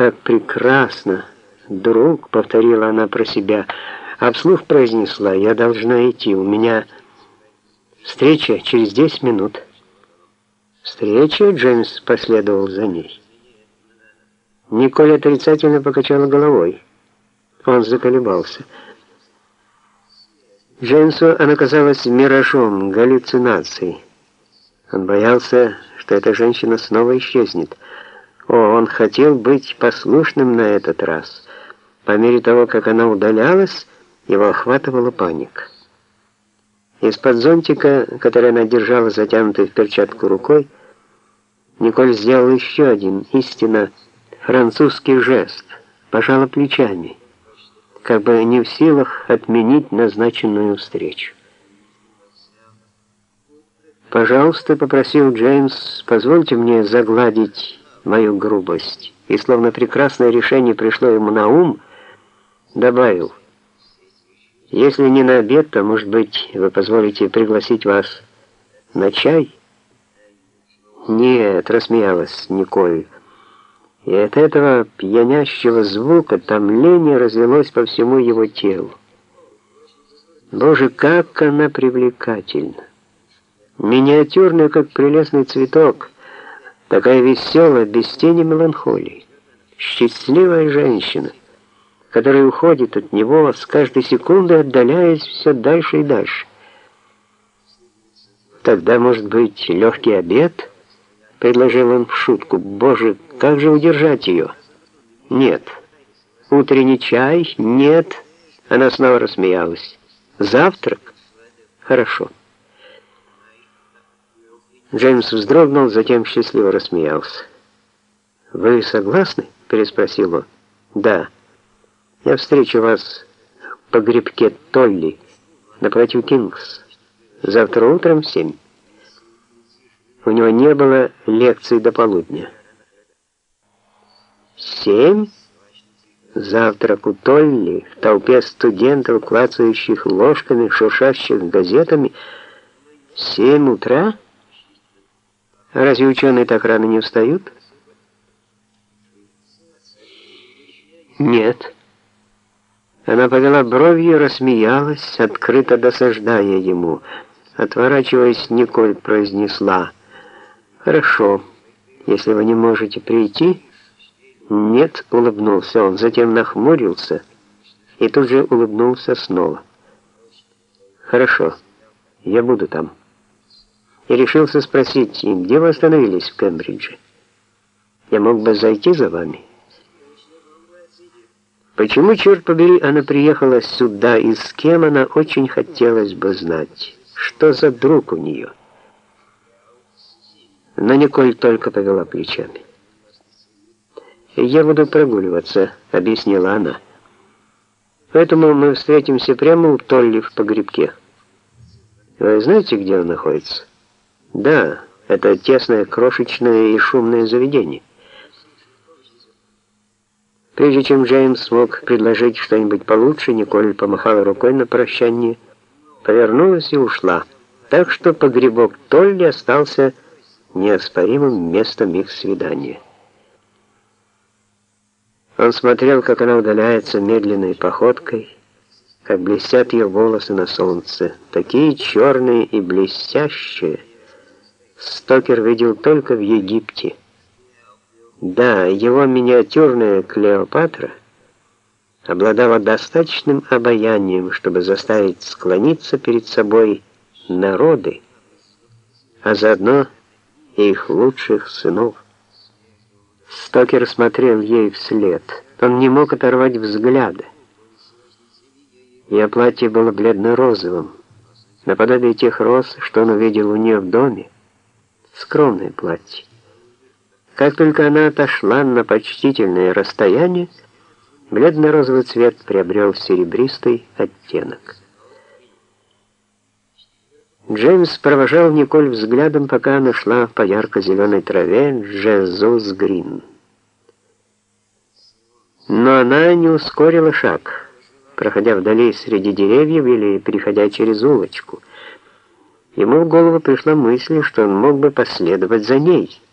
как прекрасно!» «Друг», — повторила она про себя, а вслух произнесла, «я должна идти, у меня встреча через 10 минут». «Встреча?» — Джеймс последовал за ней. Николь отрицательно покачала головой. Он заколебался. Джеймсу она казалась миражом, галлюцинацией. Он боялся, что эта женщина снова исчезнет. О, он хотел быть послушным на этот раз. По мере того, как она удалялась, его охватывала паника. Из-под зонтика, который она держала затянутой в перчатку рукой, Николь сделал еще один, истинно французский жест, пожала плечами, как бы не в силах отменить назначенную встречу. «Пожалуйста», — попросил Джеймс, — «позвольте мне загладить мою грубость». И словно прекрасное решение пришло ему на ум, добавил, «Если не на обед, то, может быть, вы позволите пригласить вас на чай?» «Нет», — рассмеялась Николь, — и от этого пьянящего звука томление развелось по всему его телу. Боже, как она привлекательна! Миниатюрная, как прелестный цветок, такая веселая, без тени меланхолии. Счастливая женщина, которая уходит от него, с каждой секундой отдаляясь все дальше и дальше. Тогда, может быть, легкий обед — предложил он в шутку. «Боже, как же удержать ее?» «Нет». «Утренний чай?» «Нет». Она снова рассмеялась. «Завтрак?» «Хорошо». Джеймс вздрогнул, затем счастливо рассмеялся. «Вы согласны?» — переспросил он. «Да. Я встречу вас по грибке Толли напротив Кингс. Завтра утром в семь». У него не было лекций до полудня. Семь? Завтрак у Толли, в толпе студентов, клацающих ложками, шуршащих газетами. Семь утра? Разве ученые так рано не встают? Нет. Она повела бровью, рассмеялась, открыто досаждая ему. Отворачиваясь, Николь произнесла — «Хорошо. Если вы не можете прийти...» «Нет», — улыбнулся он, затем нахмурился и тут же улыбнулся снова. «Хорошо, я буду там». И решился спросить, где вы остановились в Кембридже? Я мог бы зайти за вами? Почему, черт побери, она приехала сюда и с кем она очень хотелось бы знать? Что за друг у нее? Но Николь только повела плечами. «Я буду прогуливаться», — объяснила она. «Поэтому мы встретимся прямо у Толли в погребке. Вы знаете, где он находится?» «Да, это тесное, крошечное и шумное заведение». Прежде чем Джеймс смог предложить что-нибудь получше, Николь помахала рукой на прощание, повернулась и ушла. Так что погребок Толли остался неоспоримым местом их свидания. Он смотрел, как она удаляется медленной походкой, как блестят ее волосы на солнце, такие черные и блестящие. Стокер видел только в Египте. Да, его миниатюрная Клеопатра обладала достаточным обаянием, чтобы заставить склониться перед собой народы, а заодно и их лучших сынов. Стокер смотрел ей вслед. Он не мог оторвать взгляда. Ее платье было бледно-розовым, наподобие тех роз, что он увидел у нее в доме. Скромное платье. Как только она отошла на почтительное расстояние, бледно-розовый цвет приобрел серебристый оттенок. Джеймс провожал Николь взглядом, пока она шла по ярко-зеленой траве Джезус Грин. Но она не ускорила шаг, проходя вдали среди деревьев или переходя через улочку. Ему в голову пришла мысль, что он мог бы последовать за ней —